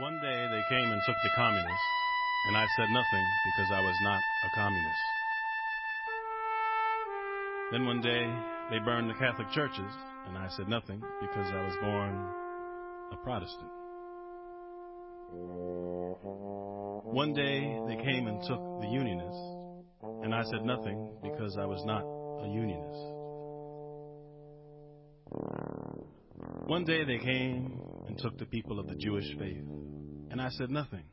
One day they came and took the communists, and I said nothing because I was not a communist. Then one day they burned the Catholic churches, and I said nothing because I was born a Protestant. One day they came and took the Unionists, and I said nothing because I was not a Unionist. One day they came and took the people of the Jewish faith, and I said nothing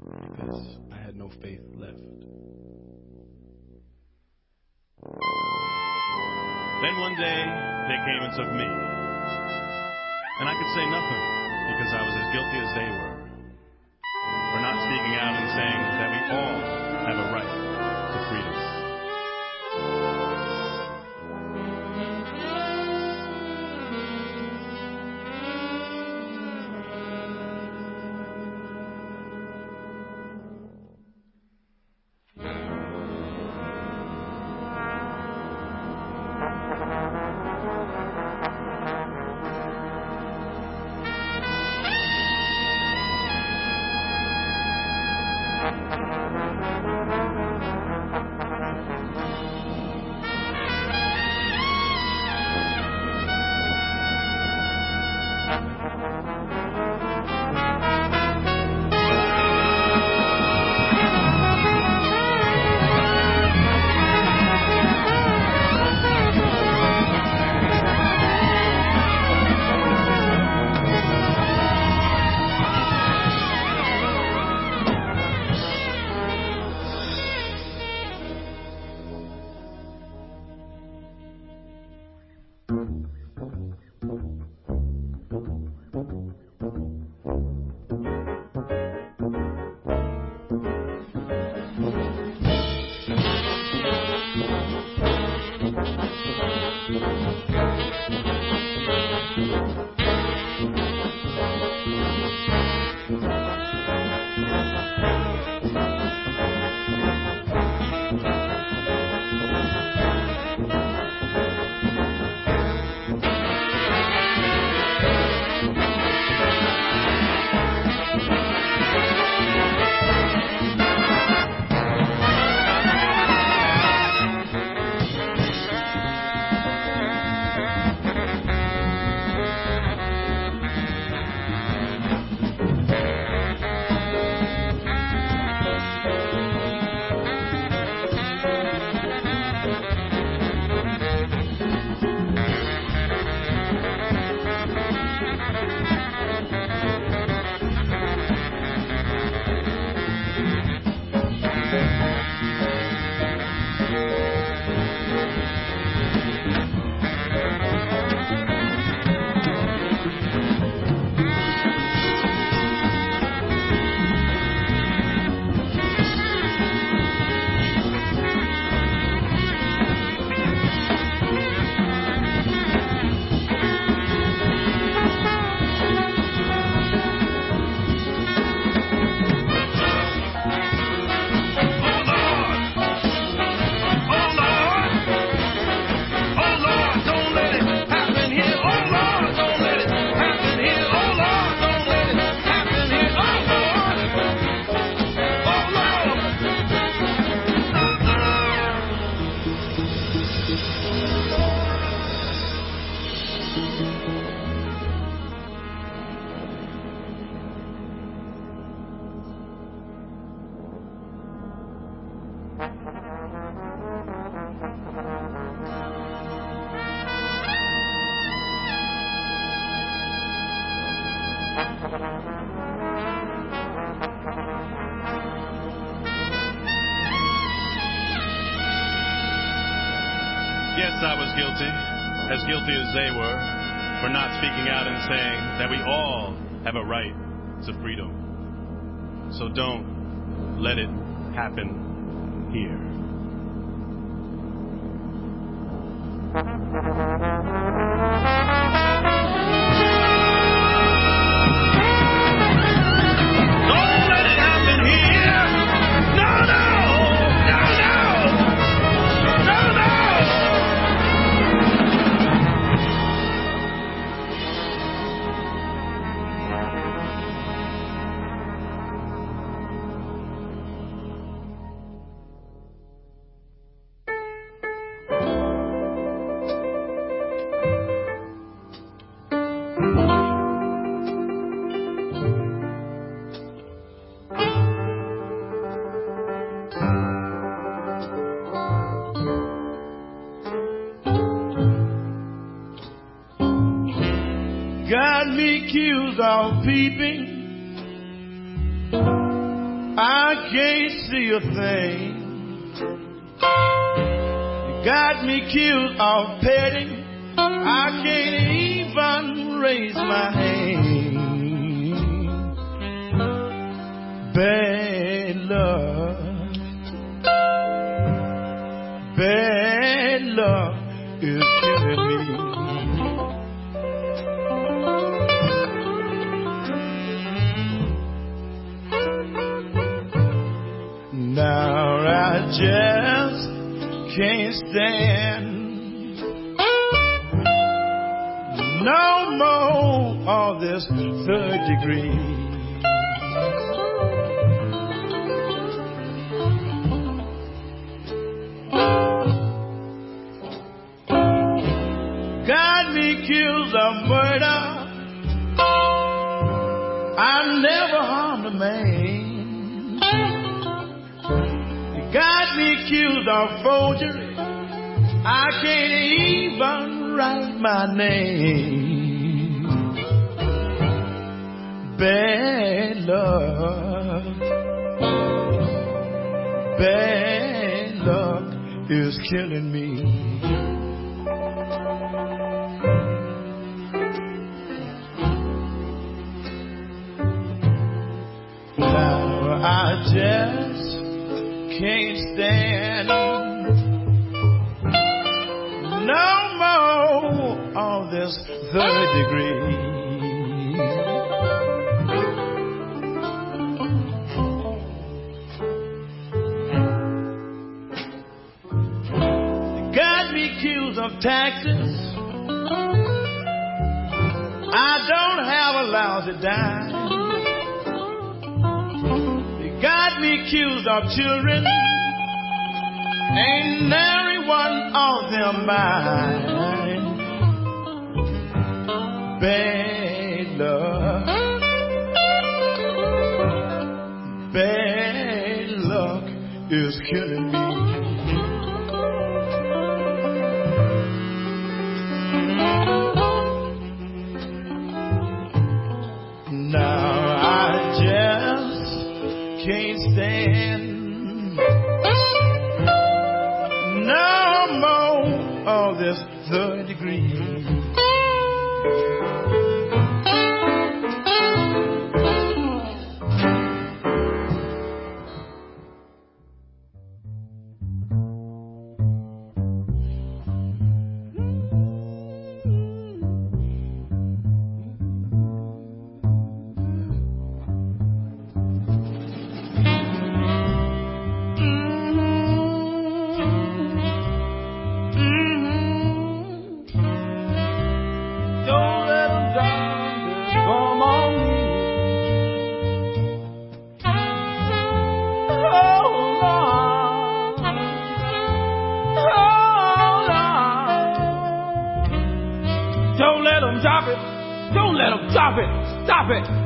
because I had no faith left. Then one day they came and took me, and I could say nothing because I was as guilty as they were for not speaking out and saying that we all Yes, I was guilty, as guilty as they were, for not speaking out and saying that we all have a right to freedom. So don't let it happen here. Of peeping. I can't see a thing. You got me killed of petting. I can't even raise my hand. Bad luck. Just can't stand no more of this third degree. Got me accused of murder. I never harmed a man. Accused of forgery. I can't even write my name. Bad luck. Bad luck is killing me. Now I just can't stand no more of this third degree. Got me accused of taxes. I don't have a lousy dime. Accused of children. Ain't nary one of them mine. Bad luck. Bad luck is killing can't stand no more of this third degree. It.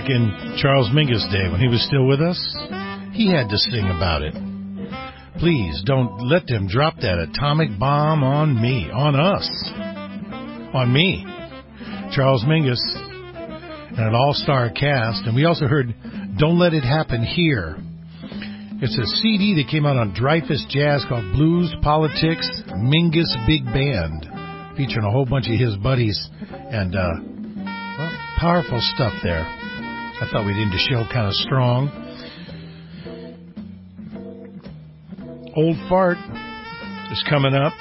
Back in Charles Mingus' day when he was still with us, he had to sing about it. Please don't let them drop that atomic bomb on me, on us, on me. Charles Mingus and an all-star cast, and we also heard "Don't Let It Happen Here." It's a CD that came out on Dreyfus Jazz called Blues Politics Mingus Big Band, featuring a whole bunch of his buddies and uh, powerful stuff there. I thought we'd end the show kind of strong. Old Fart is coming up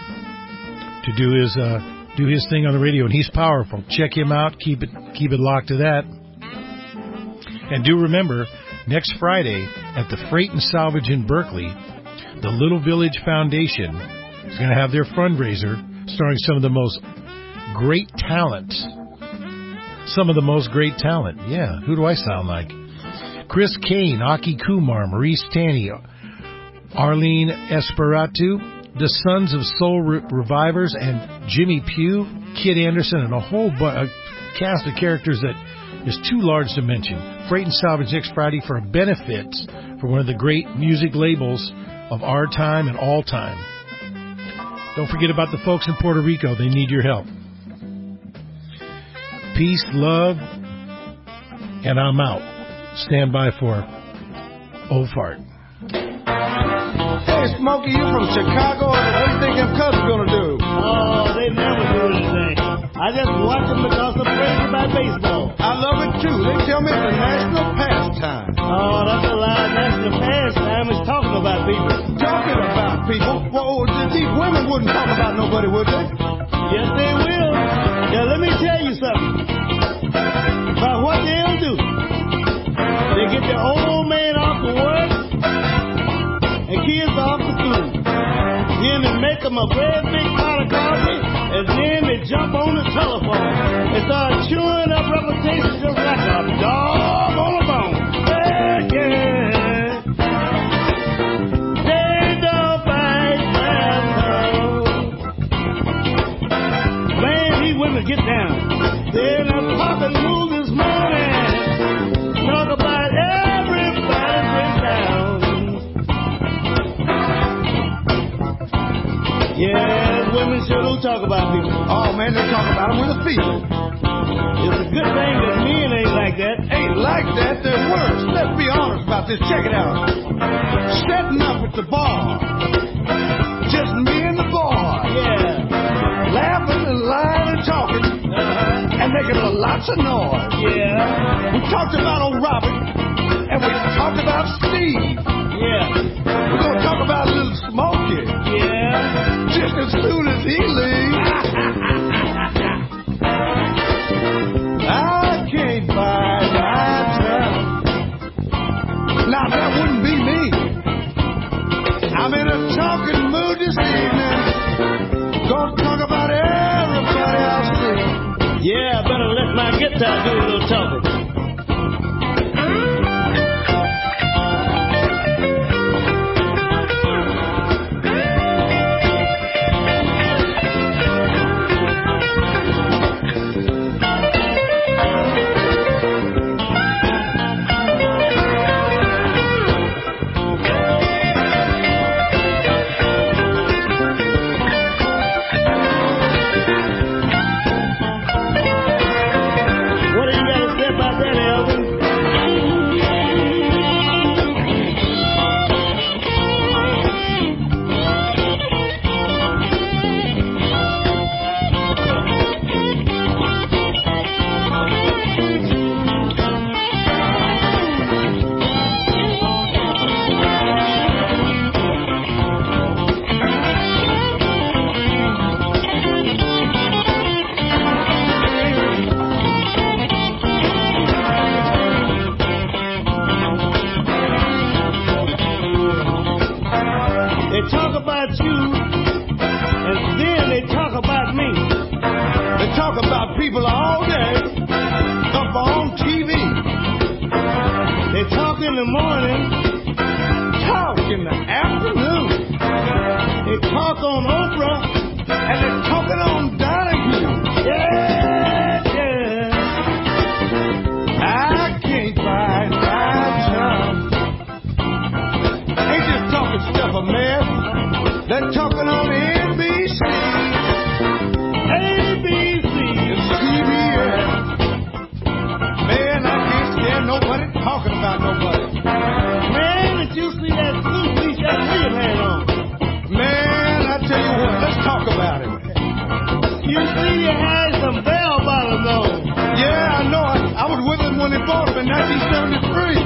to do his uh, do his thing on the radio, and he's powerful. Check him out. Keep it keep it locked to that. And do remember, next Friday at the Freight and Salvage in Berkeley, the Little Village Foundation is going to have their fundraiser starring some of the most great talent some of the most great talent. Yeah, who do I sound like? Chris Cain, Aki Kumar, Maurice Tani, Arlene Espiritu, the Sons of Soul Re- Revivers, and Jimmy Pugh, Kid Anderson, and a whole bu- a cast of characters that is too large to mention. Freight and Salvage next Friday for a benefit for one of the great music labels of our time and all time. Don't forget about the folks in Puerto Rico. They need your help peace, love, and I'm out. Stand by for Old Fart. Hey, Smokey, you from Chicago? What do you think them Cubs gonna do? Oh, they never do anything. I just watch them because I'm crazy about baseball. I love it too. They tell me it's a national pastime. Oh, that's a lie. National pastime is talking about people. Talking about people? Well, oh, these women wouldn't talk about nobody, would they? Yes, they will. Now, let me tell you something. The old man off work and kids off to school. Then they make them a very big pot of coffee, and then they jump on the telephone and start chewing up reputations just like a dog on a bone. Yeah, yeah. Get down. Then man, they talk about them with a feeling. It's a good thing that men ain't like that. Ain't like that, they're worse. Let's be honest about this. Check it out. Setting up at the bar. Just me and the boy. Yeah. Laughing and lying and talking Uh-huh. and making lots of noise. Yeah. We talked about old Robert and we talked about Steve. Yeah. We're gonna talk about little Smokey. Yeah. Just as soon They talk about you, and then they talk about me. They talk about people all day, up on TV. They talk in the morning, talk in the afternoon. They talk on Oprah. Ball in 1973.